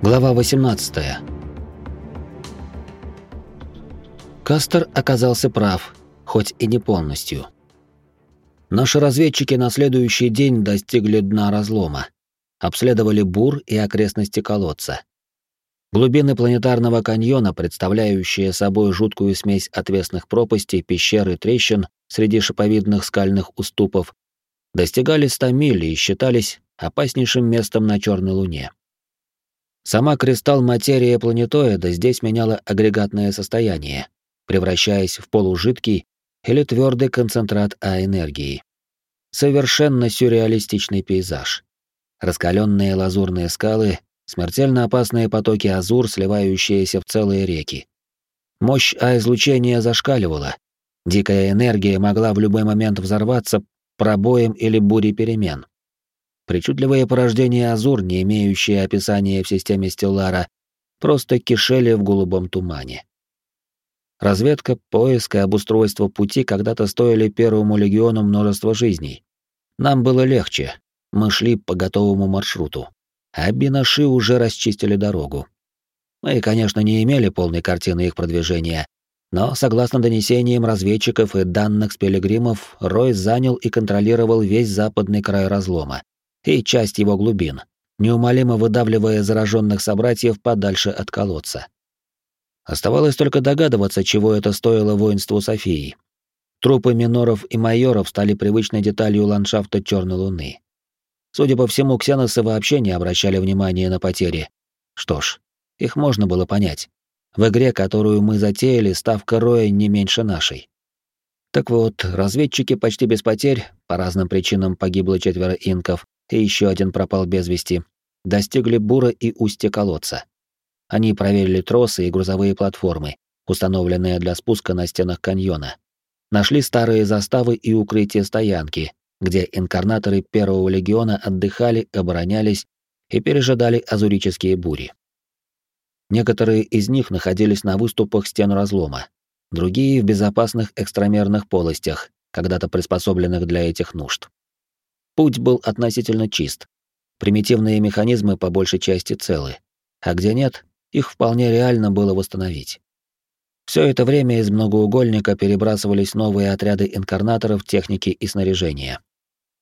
Глава 18. Кастер оказался прав, хоть и не полностью. Наши разведчики на следующий день достигли дна разлома, обследовали бур и окрестности колодца. Глубины планетарного каньона, представляющие собой жуткую смесь отвесных пропастей, пещер и трещин среди шиповидных скальных уступов, достигали 100 миль и считались опаснейшим местом на Черной Луне. Сама кристалл материя планетоида здесь меняла агрегатное состояние, превращаясь в полужидкий или твердый концентрат А-энергии. Совершенно сюрреалистичный пейзаж. Раскаленные лазурные скалы, смертельно опасные потоки азур, сливающиеся в целые реки. Мощь А-излучения зашкаливала. Дикая энергия могла в любой момент взорваться пробоем или бурей перемен. Причудливые порождения Азур, не имеющие описания в системе Стеллара, просто кишели в голубом тумане. Разведка, поиск и обустройство пути когда-то стоили Первому легиону множество жизней. Нам было легче, мы шли по готовому маршруту, а бинаши уже расчистили дорогу. Мы, конечно, не имели полной картины их продвижения, но, согласно донесениям разведчиков и данных с пилигримов, Рой занял и контролировал весь западный край разлома, и часть его глубин, неумолимо выдавливая зараженных собратьев подальше от колодца. Оставалось только догадываться, чего это стоило воинству Софии. Трупы миноров и майоров стали привычной деталью ландшафта Черной Луны. Судя по всему, ксеносы вообще не обращали внимания на потери. Что ж, их можно было понять. В игре, которую мы затеяли, ставка роя не меньше нашей. Так вот, разведчики почти без потерь, по разным причинам погибло четверо инков, и еще один пропал без вести, достигли бура и устья колодца. Они проверили тросы и грузовые платформы, установленные для спуска на стенах каньона. Нашли старые заставы и укрытия стоянки, где инкарнаторы Первого легиона отдыхали, оборонялись и пережидали азурические бури. Некоторые из них находились на выступах стен разлома, другие — в безопасных экстрамерных полостях, когда-то приспособленных для этих нужд. Путь был относительно чист. Примитивные механизмы по большей части целы, а где нет, их вполне реально было восстановить. Все это время из многоугольника перебрасывались новые отряды инкарнаторов техники и снаряжения.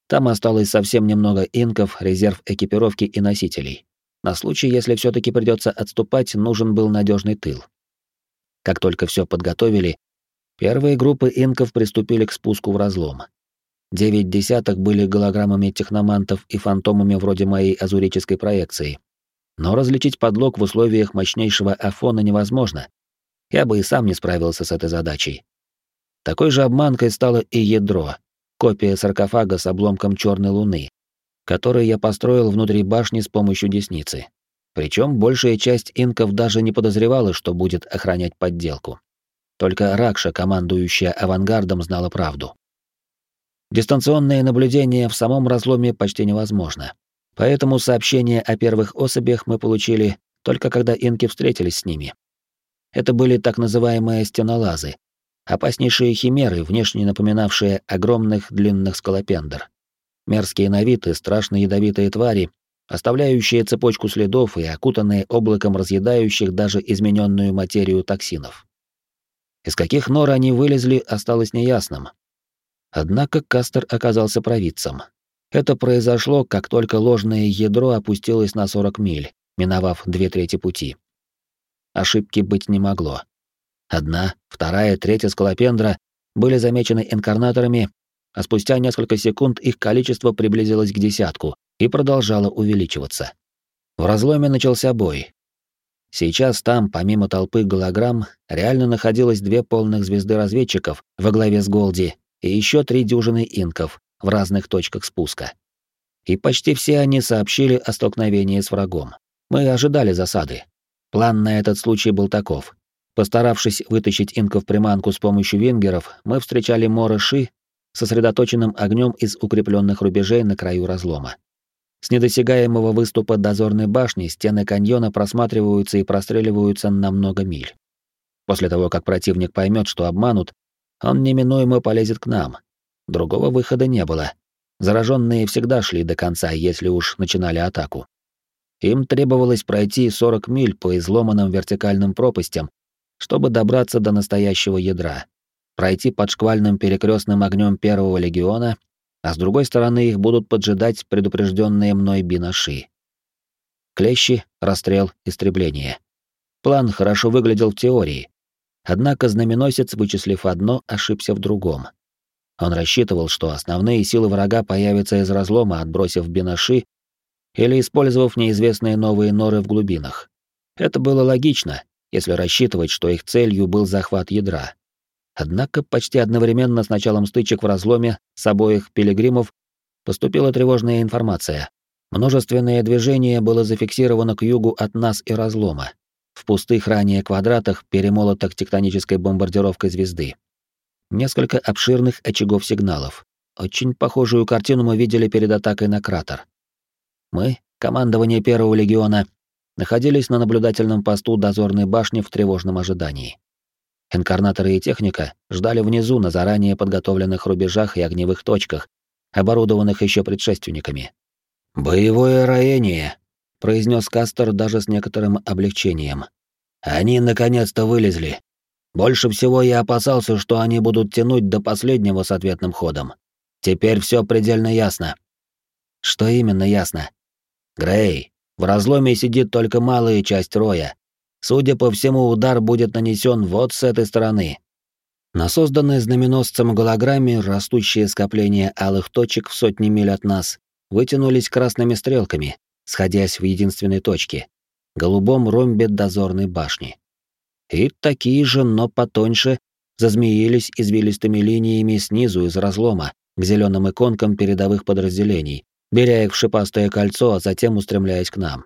Там осталось совсем немного инков, резерв экипировки и носителей. На случай, если все таки придется отступать, нужен был надежный тыл. Как только все подготовили, первые группы инков приступили к спуску в разлом. Девять десяток были голограммами техномантов и фантомами вроде моей азурической проекции. Но различить подлог в условиях мощнейшего афона невозможно. Я бы и сам не справился с этой задачей. Такой же обманкой стало и ядро, копия саркофага с обломком черной луны, который я построил внутри башни с помощью десницы. Причем большая часть инков даже не подозревала, что будет охранять подделку. Только Ракша, командующая авангардом, знала правду. Дистанционное наблюдение в самом разломе почти невозможно. Поэтому сообщения о первых особях мы получили только когда инки встретились с ними. Это были так называемые стенолазы, опаснейшие химеры, внешне напоминавшие огромных длинных скалопендр. Мерзкие на вид и страшно ядовитые твари, оставляющие цепочку следов и окутанные облаком разъедающих даже измененную материю токсинов. Из каких нор они вылезли, осталось неясным, Однако Кастер оказался провидцем. Это произошло, как только ложное ядро опустилось на 40 миль, миновав две трети пути. Ошибки быть не могло. Одна, вторая, третья скалопендра были замечены инкарнаторами, а спустя несколько секунд их количество приблизилось к десятку и продолжало увеличиваться. В разломе начался бой. Сейчас там, помимо толпы голограмм, реально находилось две полных звезды разведчиков во главе с Голди и еще три дюжины инков в разных точках спуска. И почти все они сообщили о столкновении с врагом. Мы ожидали засады. План на этот случай был таков. Постаравшись вытащить инков приманку с помощью венгеров, мы встречали Мора Ши сосредоточенным огнем из укрепленных рубежей на краю разлома. С недосягаемого выступа дозорной башни стены каньона просматриваются и простреливаются на много миль. После того, как противник поймет, что обманут, он неминуемо полезет к нам. Другого выхода не было. Зараженные всегда шли до конца, если уж начинали атаку. Им требовалось пройти 40 миль по изломанным вертикальным пропастям, чтобы добраться до настоящего ядра, пройти под шквальным перекрестным огнем первого легиона, а с другой стороны их будут поджидать предупрежденные мной бинаши. Клещи, расстрел, истребление. План хорошо выглядел в теории. Однако знаменосец, вычислив одно, ошибся в другом. Он рассчитывал, что основные силы врага появятся из разлома, отбросив бинаши или использовав неизвестные новые норы в глубинах. Это было логично, если рассчитывать, что их целью был захват ядра. Однако почти одновременно с началом стычек в разломе с обоих пилигримов поступила тревожная информация. Множественное движение было зафиксировано к югу от нас и разлома, в пустых ранее квадратах, перемолотых тектонической бомбардировкой звезды. Несколько обширных очагов сигналов. Очень похожую картину мы видели перед атакой на кратер. Мы, командование Первого легиона, находились на наблюдательном посту дозорной башни в тревожном ожидании. Инкарнаторы и техника ждали внизу на заранее подготовленных рубежах и огневых точках, оборудованных еще предшественниками. «Боевое роение», — произнес Кастер даже с некоторым облегчением. «Они наконец-то вылезли. Больше всего я опасался, что они будут тянуть до последнего с ответным ходом. Теперь все предельно ясно». «Что именно ясно?» «Грей, в разломе сидит только малая часть роя. Судя по всему, удар будет нанесен вот с этой стороны. На созданной знаменосцем голограмме растущее скопление алых точек в сотни миль от нас вытянулись красными стрелками, сходясь в единственной точке — голубом ромбе дозорной башни. И такие же, но потоньше, зазмеились извилистыми линиями снизу из разлома к зеленым иконкам передовых подразделений, беря их в шипастое кольцо, а затем устремляясь к нам.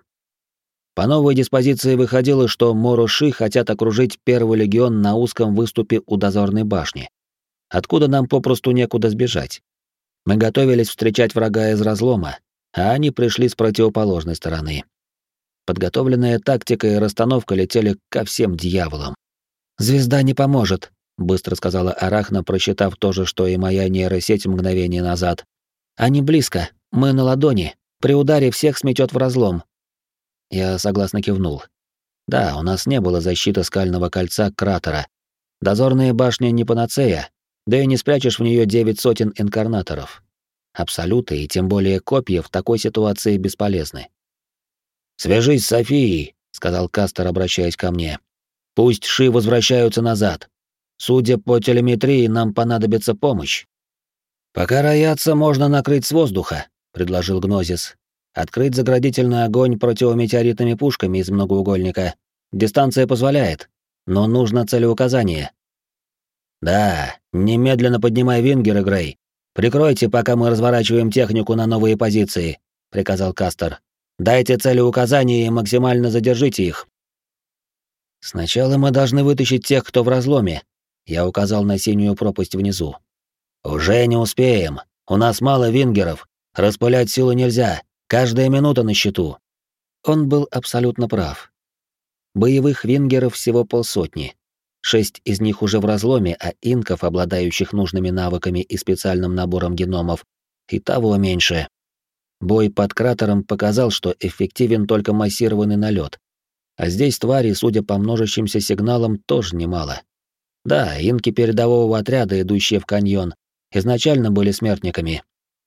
По новой диспозиции выходило, что Мороши хотят окружить первый легион на узком выступе у дозорной башни, откуда нам попросту некуда сбежать. Мы готовились встречать врага из разлома, а они пришли с противоположной стороны. Подготовленная тактика и расстановка летели ко всем дьяволам. «Звезда не поможет», — быстро сказала Арахна, просчитав то же, что и моя нейросеть мгновение назад. «Они близко, мы на ладони. При ударе всех сметет в разлом. Я согласно кивнул. Да, у нас не было защиты скального кольца кратера. Дозорная башня не панацея, да и не спрячешь в нее девять сотен инкарнаторов. Абсолюты и тем более копья в такой ситуации бесполезны. «Свяжись с Софией», — сказал Кастер, обращаясь ко мне. «Пусть Ши возвращаются назад. Судя по телеметрии, нам понадобится помощь». «Пока роятся, можно накрыть с воздуха», — предложил Гнозис. «Открыть заградительный огонь противометеоритными пушками из многоугольника. Дистанция позволяет, но нужно целеуказание». «Да, немедленно поднимай вингеры, Грей. Прикройте, пока мы разворачиваем технику на новые позиции», — приказал Кастер. «Дайте целеуказания и максимально задержите их». «Сначала мы должны вытащить тех, кто в разломе», — я указал на синюю пропасть внизу. «Уже не успеем. У нас мало вингеров. Распылять силы нельзя. Каждая минута на счету». Он был абсолютно прав. Боевых вингеров всего полсотни. Шесть из них уже в разломе, а инков, обладающих нужными навыками и специальным набором геномов, и того меньше. Бой под кратером показал, что эффективен только массированный налет. А здесь твари, судя по множащимся сигналам, тоже немало. Да, инки передового отряда, идущие в каньон, изначально были смертниками,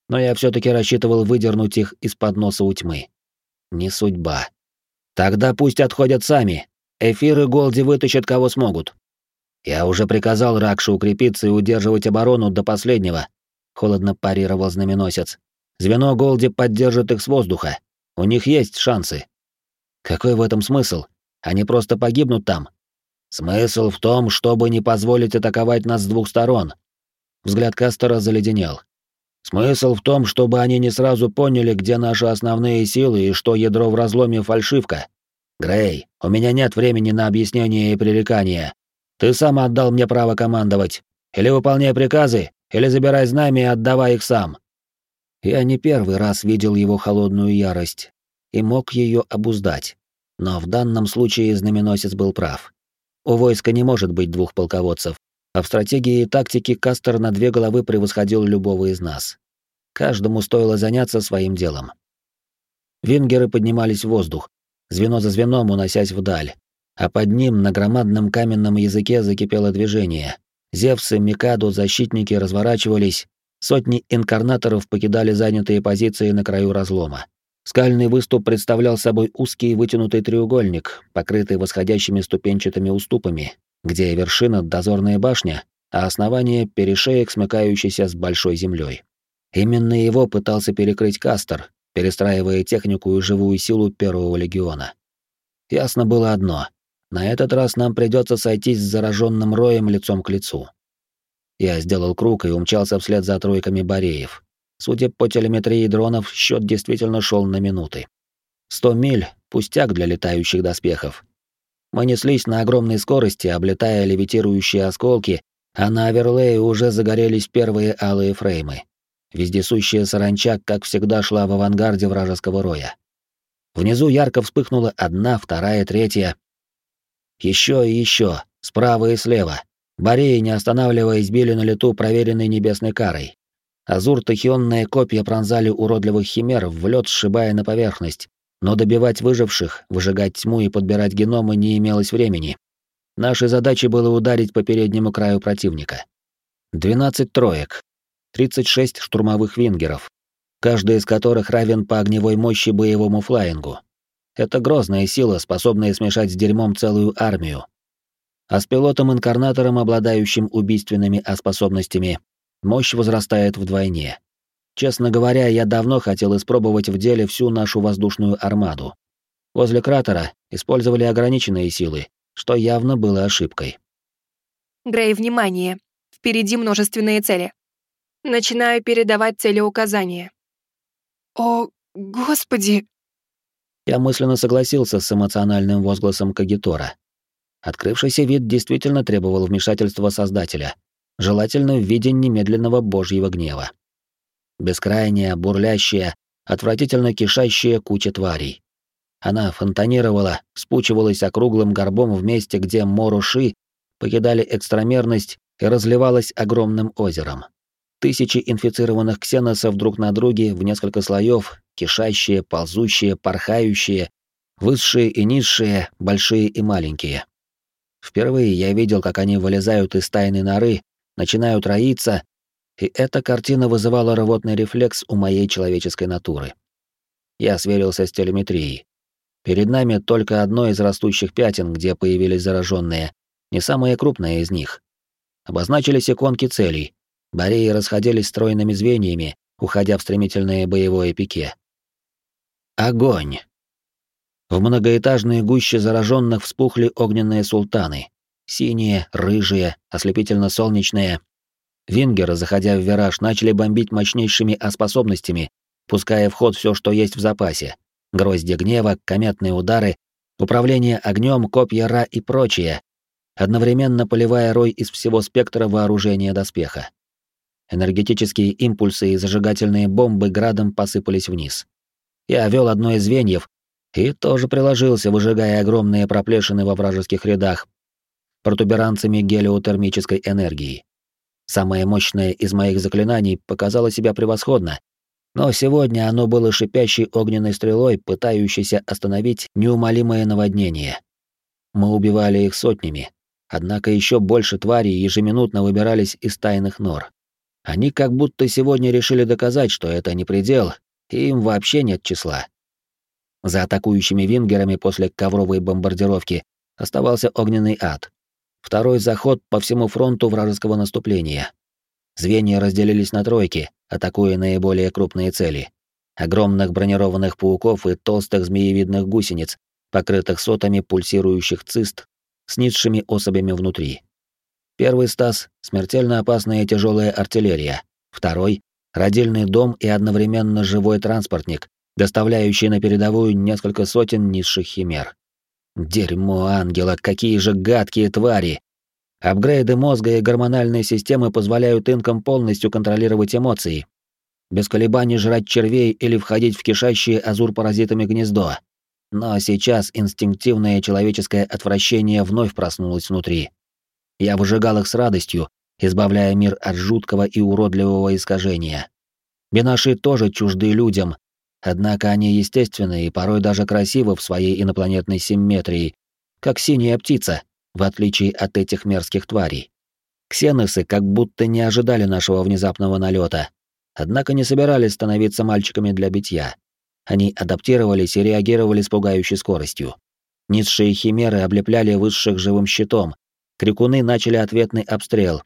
но я все таки рассчитывал выдернуть их из-под носа у тьмы. Не судьба. Тогда пусть отходят сами. Эфир и Голди вытащат кого смогут. Я уже приказал Ракшу укрепиться и удерживать оборону до последнего, холодно парировал знаменосец. Звено Голди поддержит их с воздуха. У них есть шансы. Какой в этом смысл? Они просто погибнут там. Смысл в том, чтобы не позволить атаковать нас с двух сторон, Взгляд Кастера заледенел. Смысл в том, чтобы они не сразу поняли, где наши основные силы и что ядро в разломе фальшивка. Грей, у меня нет времени на объяснение и пререкания. Ты сам отдал мне право командовать. Или выполняй приказы, или забирай знамя и отдавай их сам. Я не первый раз видел его холодную ярость и мог ее обуздать. Но в данном случае знаменосец был прав. У войска не может быть двух полководцев, а в стратегии и тактике Кастер на две головы превосходил любого из нас. Каждому стоило заняться своим делом. Вингеры поднимались в воздух, звено за звеном уносясь вдаль, а под ним на громадном каменном языке закипело движение. Зевсы, Микаду, защитники разворачивались, сотни инкарнаторов покидали занятые позиции на краю разлома. Скальный выступ представлял собой узкий вытянутый треугольник, покрытый восходящими ступенчатыми уступами, где вершина — дозорная башня, а основание — перешеек, смыкающийся с большой землей. Именно его пытался перекрыть Кастер, перестраивая технику и живую силу Первого Легиона. Ясно было одно на этот раз нам придется сойтись с зараженным роем лицом к лицу. Я сделал круг и умчался вслед за тройками бареев. Судя по телеметрии дронов, счет действительно шел на минуты. Сто миль — пустяк для летающих доспехов. Мы неслись на огромной скорости, облетая левитирующие осколки, а на оверлее уже загорелись первые алые фреймы. Вездесущая саранча, как всегда, шла в авангарде вражеского роя. Внизу ярко вспыхнула одна, вторая, третья. Еще и еще, справа и слева. Бореи, не останавливаясь, били на лету проверенной небесной карой. Азур-тахионные копья пронзали уродливых химер, в лед сшибая на поверхность, но добивать выживших, выжигать тьму и подбирать геномы не имелось времени. Нашей задачей было ударить по переднему краю противника. 12 троек, 36 штурмовых вингеров, каждый из которых равен по огневой мощи боевому флайингу. Это грозная сила, способная смешать с дерьмом целую армию. А с пилотом-инкарнатором, обладающим убийственными способностями, мощь возрастает вдвойне. Честно говоря, я давно хотел испробовать в деле всю нашу воздушную армаду. Возле кратера использовали ограниченные силы, что явно было ошибкой. Грей, внимание! Впереди множественные цели. Начинаю передавать целеуказания. О, господи! Я мысленно согласился с эмоциональным возгласом Кагитора. Открывшийся вид действительно требовал вмешательства Создателя, желательно в виде немедленного божьего гнева. Бескрайняя, бурлящая, отвратительно кишащая куча тварей. Она фонтанировала, спучивалась округлым горбом в месте, где моруши покидали экстрамерность и разливалась огромным озером. Тысячи инфицированных ксеносов друг на друге в несколько слоев, кишащие, ползущие, порхающие, высшие и низшие, большие и маленькие. Впервые я видел, как они вылезают из тайной норы, начинают роиться, и эта картина вызывала рвотный рефлекс у моей человеческой натуры. Я сверился с телеметрией. Перед нами только одно из растущих пятен, где появились зараженные, не самое крупное из них. Обозначились иконки целей, Бореи расходились стройными звеньями, уходя в стремительное боевое пике. Огонь! В многоэтажные гуще зараженных вспухли огненные султаны. Синие, рыжие, ослепительно-солнечные. Вингеры, заходя в вираж, начали бомбить мощнейшими способностями, пуская в ход все, что есть в запасе. Грозди гнева, кометные удары, управление огнем, копья Ра и прочее, одновременно поливая рой из всего спектра вооружения доспеха. Энергетические импульсы и зажигательные бомбы градом посыпались вниз. Я вел одно из звеньев и тоже приложился, выжигая огромные проплешины во вражеских рядах протуберанцами гелиотермической энергии. Самое мощное из моих заклинаний показало себя превосходно, но сегодня оно было шипящей огненной стрелой, пытающейся остановить неумолимое наводнение. Мы убивали их сотнями, однако еще больше тварей ежеминутно выбирались из тайных нор. Они как будто сегодня решили доказать, что это не предел, и им вообще нет числа. За атакующими вингерами после ковровой бомбардировки оставался огненный ад. Второй заход по всему фронту вражеского наступления. Звенья разделились на тройки, атакуя наиболее крупные цели. Огромных бронированных пауков и толстых змеевидных гусениц, покрытых сотами пульсирующих цист с низшими особями внутри. Первый Стас — смертельно опасная тяжелая артиллерия. Второй — родильный дом и одновременно живой транспортник, доставляющий на передовую несколько сотен низших химер. Дерьмо ангела, какие же гадкие твари! Апгрейды мозга и гормональной системы позволяют инкам полностью контролировать эмоции, без колебаний жрать червей или входить в кишащее азур-паразитами гнездо. Но сейчас инстинктивное человеческое отвращение вновь проснулось внутри. Я выжигал их с радостью, избавляя мир от жуткого и уродливого искажения. Бенаши тоже чужды людям, однако они естественны и порой даже красивы в своей инопланетной симметрии, как синяя птица, в отличие от этих мерзких тварей. Ксеносы как будто не ожидали нашего внезапного налета, однако не собирались становиться мальчиками для битья. Они адаптировались и реагировали с пугающей скоростью. Низшие химеры облепляли высших живым щитом. Крикуны начали ответный обстрел.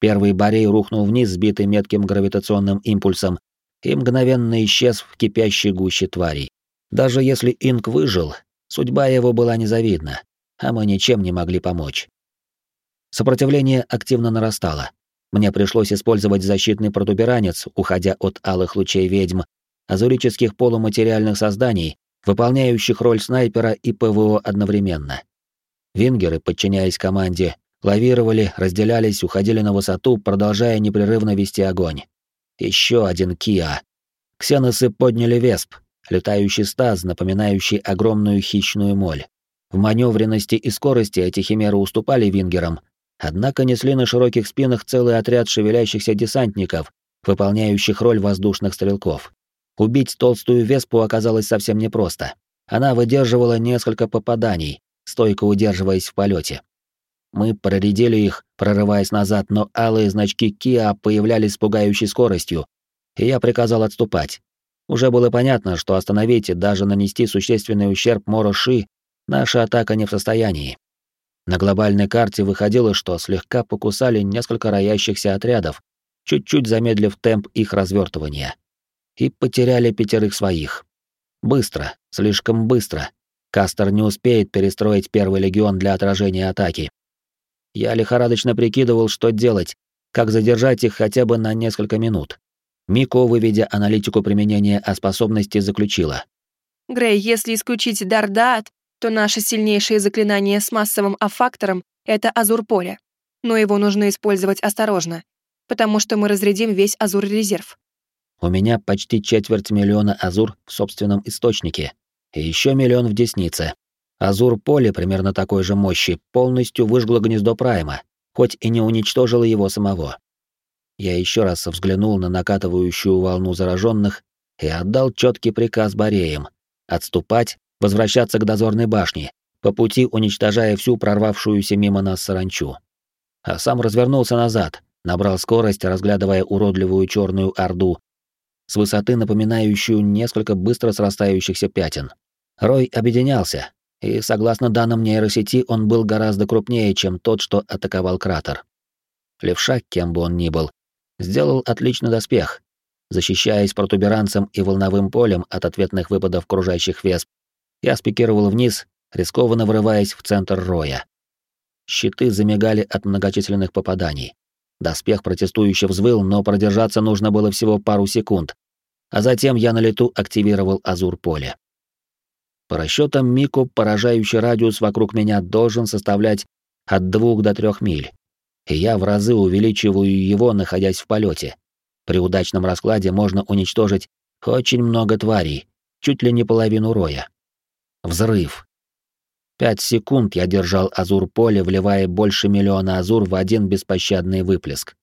Первый барей рухнул вниз, сбитый метким гравитационным импульсом, и мгновенно исчез в кипящей гуще тварей. Даже если Инк выжил, судьба его была незавидна, а мы ничем не могли помочь. Сопротивление активно нарастало. Мне пришлось использовать защитный протуберанец, уходя от алых лучей ведьм, азурических полуматериальных созданий, выполняющих роль снайпера и ПВО одновременно. Вингеры, подчиняясь команде, лавировали, разделялись, уходили на высоту, продолжая непрерывно вести огонь. Еще один Киа. Ксеносы подняли Весп, летающий стаз, напоминающий огромную хищную моль. В маневренности и скорости эти химеры уступали вингерам, однако несли на широких спинах целый отряд шевелящихся десантников, выполняющих роль воздушных стрелков. Убить толстую веспу оказалось совсем непросто. Она выдерживала несколько попаданий, стойко удерживаясь в полете. Мы проредили их, прорываясь назад, но алые значки Киа появлялись с пугающей скоростью, и я приказал отступать. Уже было понятно, что остановить и даже нанести существенный ущерб Мороши наша атака не в состоянии. На глобальной карте выходило, что слегка покусали несколько роящихся отрядов, чуть-чуть замедлив темп их развертывания. И потеряли пятерых своих. Быстро, слишком быстро. Кастер не успеет перестроить первый легион для отражения атаки. Я лихорадочно прикидывал, что делать, как задержать их хотя бы на несколько минут. Мико, выведя аналитику применения о способности, заключила. «Грей, если исключить Дардаат, то наше сильнейшее заклинание с массовым аффактором — это Азур-поле. Но его нужно использовать осторожно, потому что мы разрядим весь Азур-резерв. У меня почти четверть миллиона Азур в собственном источнике, и еще миллион в Деснице. Азур-поле примерно такой же мощи полностью выжгло гнездо Прайма, хоть и не уничтожило его самого. Я еще раз взглянул на накатывающую волну зараженных и отдал четкий приказ Бореям отступать возвращаться к дозорной башне, по пути уничтожая всю прорвавшуюся мимо нас саранчу. А сам развернулся назад, набрал скорость, разглядывая уродливую черную орду, с высоты напоминающую несколько быстро срастающихся пятен. Рой объединялся, и, согласно данным нейросети, он был гораздо крупнее, чем тот, что атаковал кратер. Левша, кем бы он ни был, сделал отличный доспех. Защищаясь протуберанцем и волновым полем от ответных выпадов кружащих весп, я спикировал вниз, рискованно врываясь в центр роя. Щиты замигали от многочисленных попаданий. Доспех протестующе взвыл, но продержаться нужно было всего пару секунд. А затем я на лету активировал азур поле. По расчетам Мико, поражающий радиус вокруг меня должен составлять от двух до трех миль. И я в разы увеличиваю его, находясь в полете. При удачном раскладе можно уничтожить очень много тварей, чуть ли не половину роя. Взрыв. Пять секунд я держал азур-поле, вливая больше миллиона азур в один беспощадный выплеск.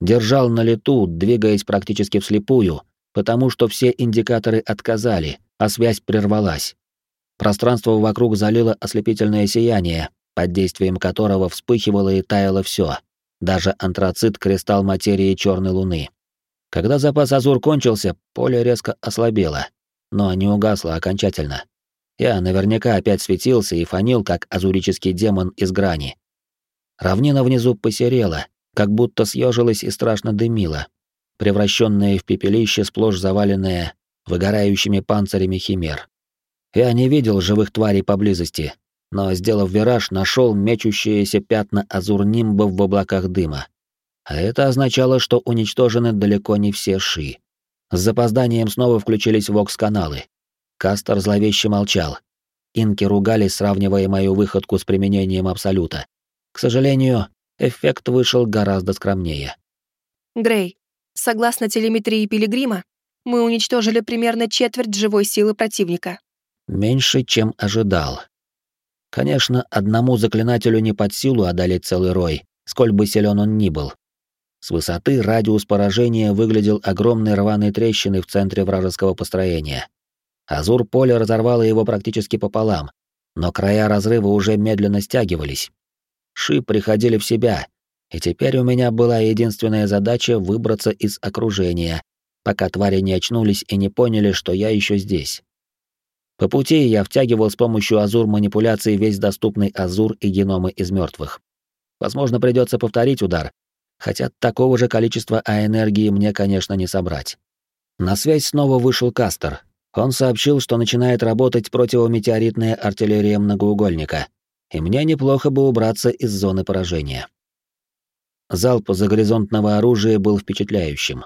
Держал на лету, двигаясь практически вслепую, потому что все индикаторы отказали, а связь прервалась. Пространство вокруг залило ослепительное сияние, под действием которого вспыхивало и таяло все, даже антрацит кристалл материи черной луны. Когда запас азур кончился, поле резко ослабело, но не угасло окончательно. Я наверняка опять светился и фанил, как азурический демон из грани. Равнина внизу посерела, как будто съежилась и страшно дымила, превращенная в пепелище, сплошь заваленное выгорающими панцирями химер. Я не видел живых тварей поблизости, но, сделав вираж, нашел мечущиеся пятна азур-нимбов в облаках дыма. А это означало, что уничтожены далеко не все ши. С запозданием снова включились вокс-каналы. Кастер зловеще молчал. Инки ругались, сравнивая мою выходку с применением Абсолюта. К сожалению, эффект вышел гораздо скромнее. Грей, согласно телеметрии Пилигрима, мы уничтожили примерно четверть живой силы противника. Меньше, чем ожидал. Конечно, одному заклинателю не под силу одолеть целый рой, сколь бы силен он ни был. С высоты радиус поражения выглядел огромной рваной трещиной в центре вражеского построения. Азур поле разорвало его практически пополам, но края разрыва уже медленно стягивались. Ши приходили в себя, и теперь у меня была единственная задача выбраться из окружения, пока твари не очнулись и не поняли, что я еще здесь. По пути я втягивал с помощью азур манипуляций весь доступный азур и геномы из мертвых. Возможно, придется повторить удар, хотя такого же количества А-энергии мне, конечно, не собрать. На связь снова вышел Кастер. Он сообщил, что начинает работать противометеоритная артиллерия многоугольника, и мне неплохо бы убраться из зоны поражения. Залп загоризонтного оружия был впечатляющим.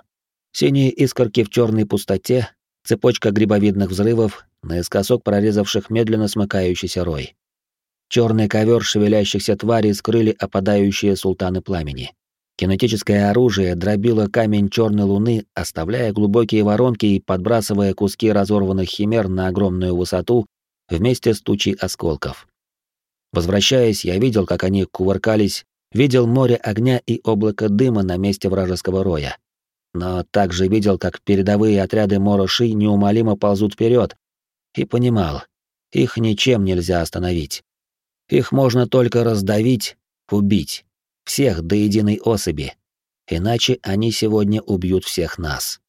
Синие искорки в черной пустоте, цепочка грибовидных взрывов, наискосок прорезавших медленно смыкающийся рой. Черный ковер шевелящихся тварей скрыли опадающие султаны пламени. Кинетическое оружие дробило камень черной луны, оставляя глубокие воронки и подбрасывая куски разорванных химер на огромную высоту вместе с тучей осколков. Возвращаясь, я видел, как они кувыркались, видел море огня и облако дыма на месте вражеского роя. Но также видел, как передовые отряды Мороши неумолимо ползут вперед, и понимал, их ничем нельзя остановить. Их можно только раздавить, убить всех до единой особи, иначе они сегодня убьют всех нас.